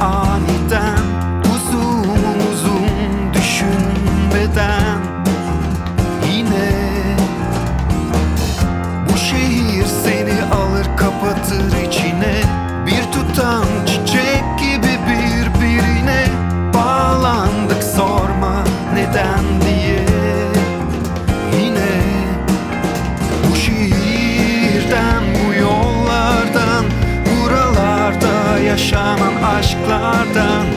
aniden Uzun uzun düşünmeden Yine Bu şehir seni alır kapatır içine. Bir tutam çiçek gibi birbirine Bağlandık sorma neden diye. Yaşanan aşklardan